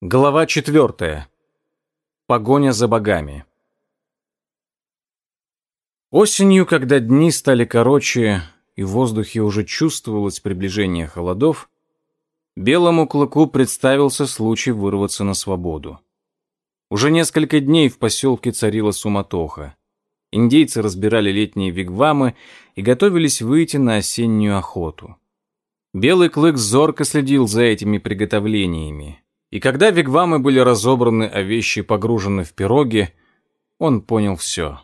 Глава четвертая. Погоня за богами. Осенью, когда дни стали короче и в воздухе уже чувствовалось приближение холодов, белому клыку представился случай вырваться на свободу. Уже несколько дней в поселке царила суматоха. Индейцы разбирали летние вигвамы и готовились выйти на осеннюю охоту. Белый клык зорко следил за этими приготовлениями. И когда вигвамы были разобраны, а вещи погружены в пироги, он понял все.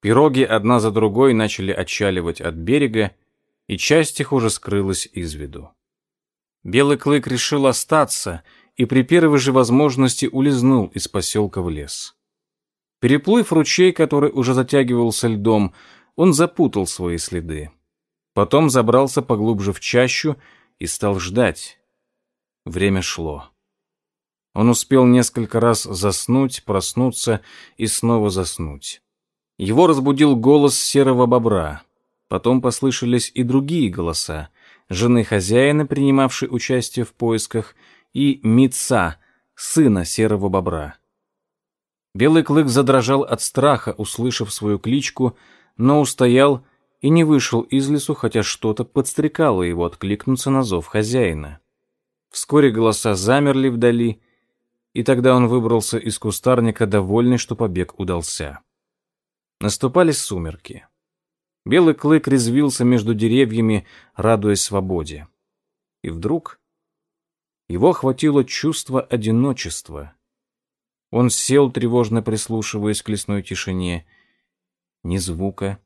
Пироги одна за другой начали отчаливать от берега, и часть их уже скрылась из виду. Белый клык решил остаться и при первой же возможности улизнул из поселка в лес. Переплыв ручей, который уже затягивался льдом, он запутал свои следы. Потом забрался поглубже в чащу и стал ждать. Время шло. Он успел несколько раз заснуть, проснуться и снова заснуть. Его разбудил голос серого бобра. Потом послышались и другие голоса. Жены хозяина, принимавшей участие в поисках, и Митца, сына серого бобра. Белый клык задрожал от страха, услышав свою кличку, но устоял и не вышел из лесу, хотя что-то подстрекало его откликнуться на зов хозяина. Вскоре голоса замерли вдали, и тогда он выбрался из кустарника, довольный, что побег удался. Наступали сумерки. Белый клык резвился между деревьями, радуясь свободе. И вдруг его охватило чувство одиночества. Он сел, тревожно прислушиваясь к лесной тишине. Ни звука,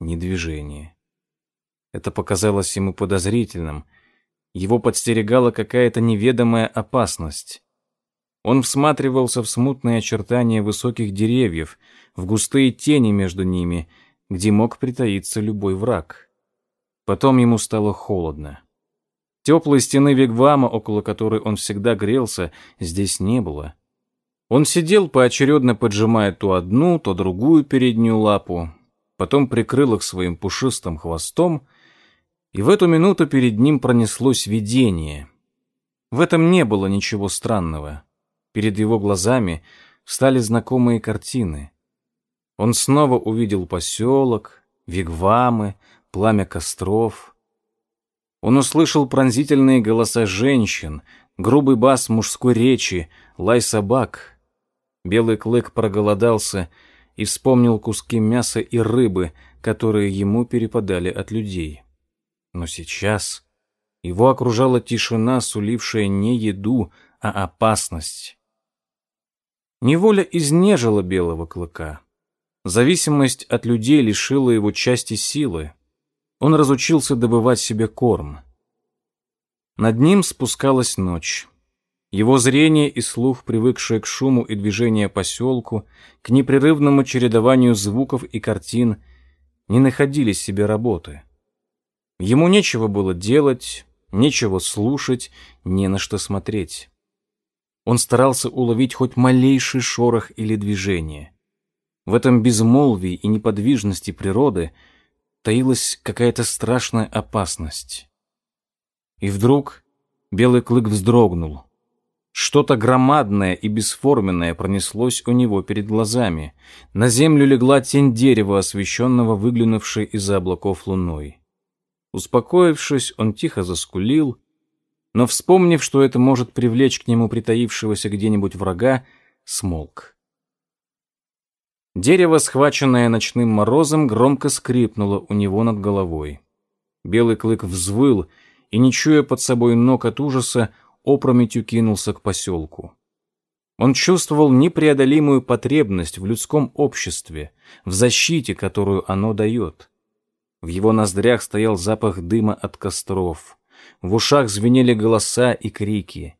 ни движения. Это показалось ему подозрительным. Его подстерегала какая-то неведомая опасность. Он всматривался в смутные очертания высоких деревьев, в густые тени между ними, где мог притаиться любой враг. Потом ему стало холодно. Теплой стены вигвама, около которой он всегда грелся, здесь не было. Он сидел, поочередно поджимая то одну, то другую переднюю лапу, потом прикрыл их своим пушистым хвостом, и в эту минуту перед ним пронеслось видение. В этом не было ничего странного. Перед его глазами встали знакомые картины. Он снова увидел поселок, вигвамы, пламя костров. Он услышал пронзительные голоса женщин, грубый бас мужской речи, лай собак. Белый клык проголодался и вспомнил куски мяса и рыбы, которые ему перепадали от людей. Но сейчас его окружала тишина, сулившая не еду, а опасность. Неволя изнежила белого клыка. Зависимость от людей лишила его части силы. Он разучился добывать себе корм. Над ним спускалась ночь. Его зрение и слух, привыкшие к шуму и движению поселку, к непрерывному чередованию звуков и картин, не находили себе работы. Ему нечего было делать, нечего слушать, не на что смотреть. Он старался уловить хоть малейший шорох или движение. В этом безмолвии и неподвижности природы таилась какая-то страшная опасность. И вдруг белый клык вздрогнул. Что-то громадное и бесформенное пронеслось у него перед глазами. На землю легла тень дерева, освещенного выглянувшей из-за облаков луной. Успокоившись, он тихо заскулил, но, вспомнив, что это может привлечь к нему притаившегося где-нибудь врага, смолк. Дерево, схваченное ночным морозом, громко скрипнуло у него над головой. Белый клык взвыл и, не чуя под собой ног от ужаса, опрометью кинулся к поселку. Он чувствовал непреодолимую потребность в людском обществе, в защите, которую оно дает. В его ноздрях стоял запах дыма от костров в ушах звенели голоса и крики.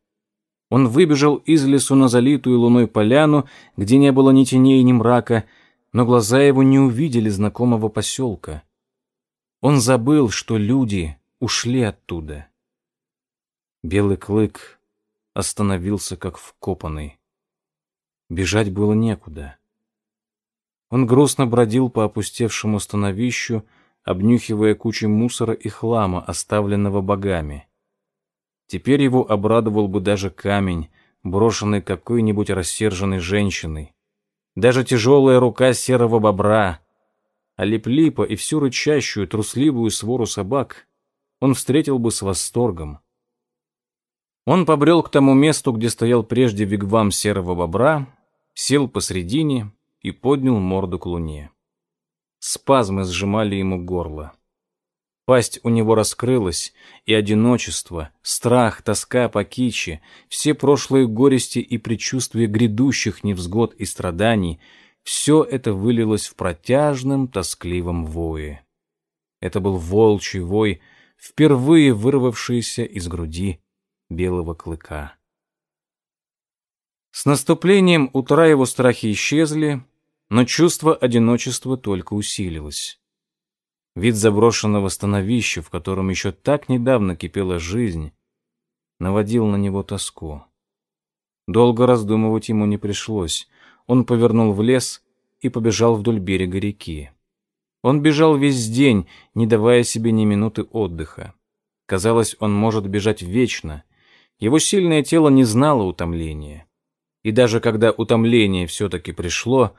Он выбежал из лесу на залитую луной поляну, где не было ни теней, ни мрака, но глаза его не увидели знакомого поселка. Он забыл, что люди ушли оттуда. Белый клык остановился как вкопанный. Бежать было некуда. Он грустно бродил по опустевшему становищу, обнюхивая кучи мусора и хлама, оставленного богами. Теперь его обрадовал бы даже камень, брошенный какой-нибудь рассерженной женщиной. Даже тяжелая рука серого бобра. А Лип-Липа и всю рычащую, трусливую свору собак он встретил бы с восторгом. Он побрел к тому месту, где стоял прежде вигвам серого бобра, сел посредине и поднял морду к луне. Спазмы сжимали ему горло. Пасть у него раскрылась, и одиночество, страх, тоска по кичи, все прошлые горести и предчувствия грядущих невзгод и страданий — все это вылилось в протяжном, тоскливом вое. Это был волчий вой, впервые вырвавшийся из груди белого клыка. С наступлением утра его страхи исчезли, но чувство одиночества только усилилось. Вид заброшенного становища, в котором еще так недавно кипела жизнь, наводил на него тоску. Долго раздумывать ему не пришлось. Он повернул в лес и побежал вдоль берега реки. Он бежал весь день, не давая себе ни минуты отдыха. Казалось, он может бежать вечно. Его сильное тело не знало утомления. И даже когда утомление все-таки пришло,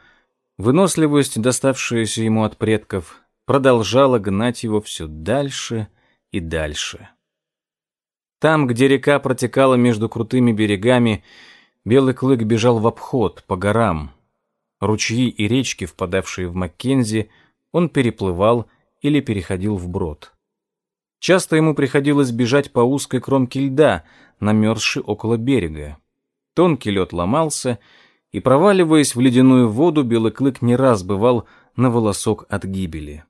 выносливость, доставшаяся ему от предков, продолжала гнать его все дальше и дальше. Там, где река протекала между крутыми берегами, Белый клык бежал в обход, по горам. Ручьи и речки, впадавшие в Маккензи, он переплывал или переходил вброд. Часто ему приходилось бежать по узкой кромке льда, намерзшей около берега. Тонкий лед ломался, и, проваливаясь в ледяную воду, Белый клык не раз бывал на волосок от гибели.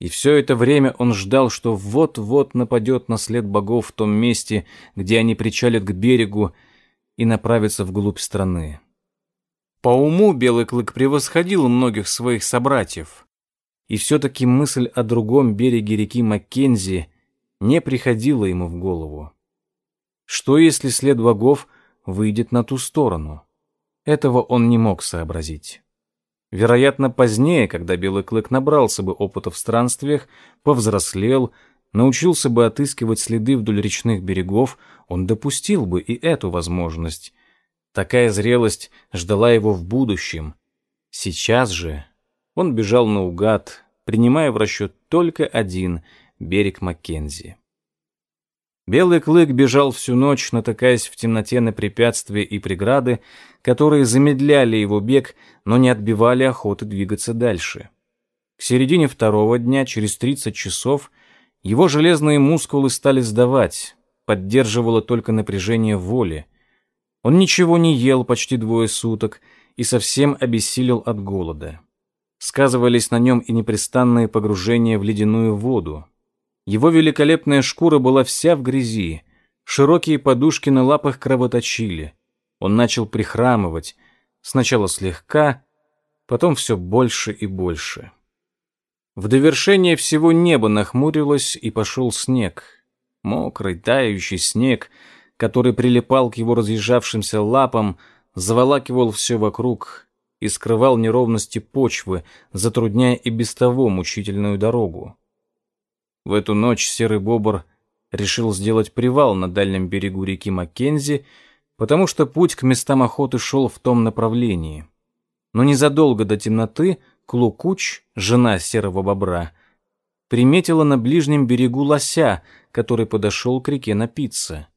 И все это время он ждал, что вот-вот нападет на след богов в том месте, где они причалят к берегу и направятся вглубь страны. По уму Белый Клык превосходил многих своих собратьев, и все-таки мысль о другом береге реки Маккензи не приходила ему в голову. Что если след богов выйдет на ту сторону? Этого он не мог сообразить. Вероятно, позднее, когда Белый Клык набрался бы опыта в странствиях, повзрослел, научился бы отыскивать следы вдоль речных берегов, он допустил бы и эту возможность. Такая зрелость ждала его в будущем. Сейчас же он бежал наугад, принимая в расчет только один берег Маккензи. Белый клык бежал всю ночь, натыкаясь в темноте на препятствия и преграды, которые замедляли его бег, но не отбивали охоты двигаться дальше. К середине второго дня, через 30 часов, его железные мускулы стали сдавать, поддерживало только напряжение воли. Он ничего не ел почти двое суток и совсем обессилел от голода. Сказывались на нем и непрестанные погружения в ледяную воду, его великолепная шкура была вся в грязи, широкие подушки на лапах кровоточили. Он начал прихрамывать, сначала слегка, потом все больше и больше. В довершение всего небо нахмурилось, и пошел снег. Мокрый, тающий снег, который прилипал к его разъезжавшимся лапам, заволакивал все вокруг и скрывал неровности почвы, затрудняя и без того мучительную дорогу. В эту ночь серый бобр решил сделать привал на дальнем берегу реки Маккензи, потому что путь к местам охоты шел в том направлении. Но незадолго до темноты Клукуч, жена серого бобра, приметила на ближнем берегу лося, который подошел к реке напиться.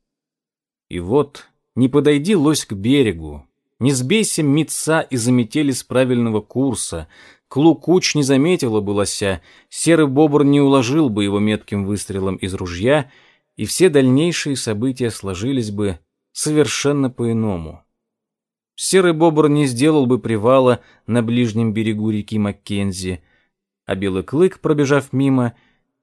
И вот, не подойди лось к берегу, не сбейся меца и заметели с правильного курса, Клукуч не заметила бы лося, серый бобр не уложил бы его метким выстрелом из ружья, и все дальнейшие события сложились бы совершенно по-иному. Серый бобр не сделал бы привала на ближнем берегу реки Маккензи, а белый клык, пробежав мимо,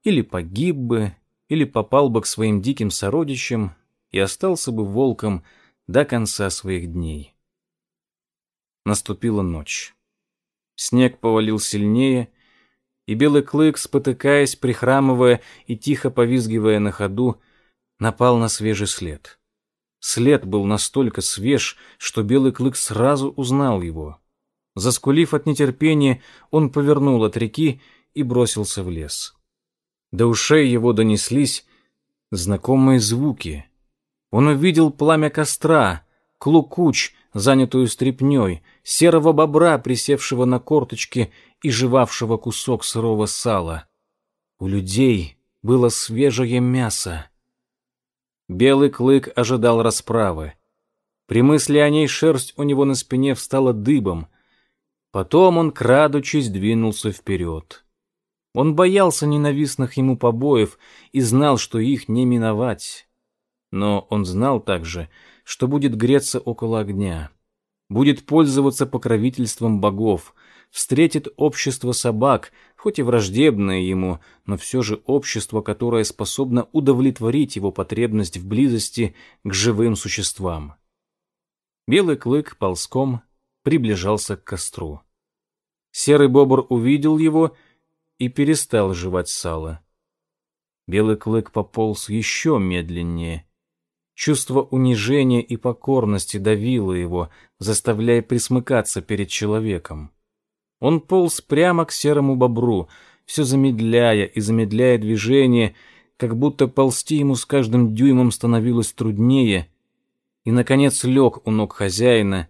или погиб бы, или попал бы к своим диким сородичам и остался бы волком до конца своих дней. Наступила ночь. Снег повалил сильнее, и белый клык, спотыкаясь, прихрамывая и тихо повизгивая на ходу, напал на свежий след. След был настолько свеж, что белый клык сразу узнал его. Заскулив от нетерпения, он повернул от реки и бросился в лес. До ушей его донеслись знакомые звуки. Он увидел пламя костра, клукуч, занятую стряпнёй, серого бобра, присевшего на корточки и жевавшего кусок сырого сала. У людей было свежее мясо. Белый клык ожидал расправы. При мысли о ней шерсть у него на спине встала дыбом. Потом он, крадучись, двинулся вперед. Он боялся ненавистных ему побоев и знал, что их не миновать. Но он знал также, что будет греться около огня, будет пользоваться покровительством богов, встретит общество собак, хоть и враждебное ему, но все же общество, которое способно удовлетворить его потребность в близости к живым существам. Белый клык ползком приближался к костру. Серый бобр увидел его и перестал жевать сало. Белый клык пополз еще медленнее. Чувство унижения и покорности давило его, заставляя присмыкаться перед человеком. Он полз прямо к серому бобру, все замедляя и замедляя движение, как будто ползти ему с каждым дюймом становилось труднее, и, наконец, лег у ног хозяина,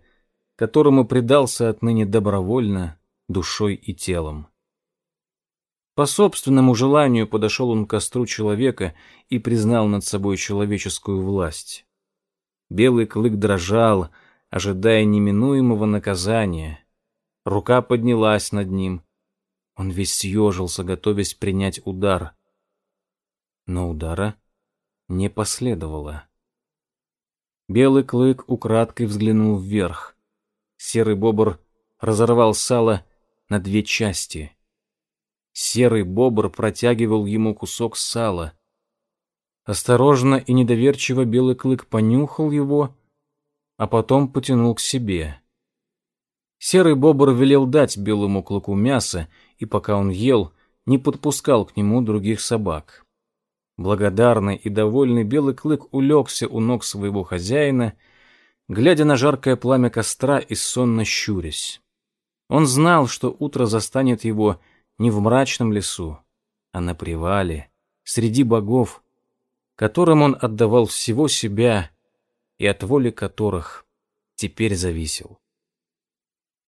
которому предался отныне добровольно душой и телом. По собственному желанию подошел он к костру человека и признал над собой человеческую власть. Белый клык дрожал, ожидая неминуемого наказания. Рука поднялась над ним. Он весь съежился, готовясь принять удар. Но удара не последовало. Белый клык украдкой взглянул вверх. Серый бобр разорвал сало на две части — Серый бобр протягивал ему кусок сала. Осторожно и недоверчиво белый клык понюхал его, а потом потянул к себе. Серый бобр велел дать белому клыку мясо, и пока он ел, не подпускал к нему других собак. Благодарный и довольный белый клык улегся у ног своего хозяина, глядя на жаркое пламя костра и сонно щурясь. Он знал, что утро застанет его не в мрачном лесу, а на привале, среди богов, которым он отдавал всего себя и от воли которых теперь зависел.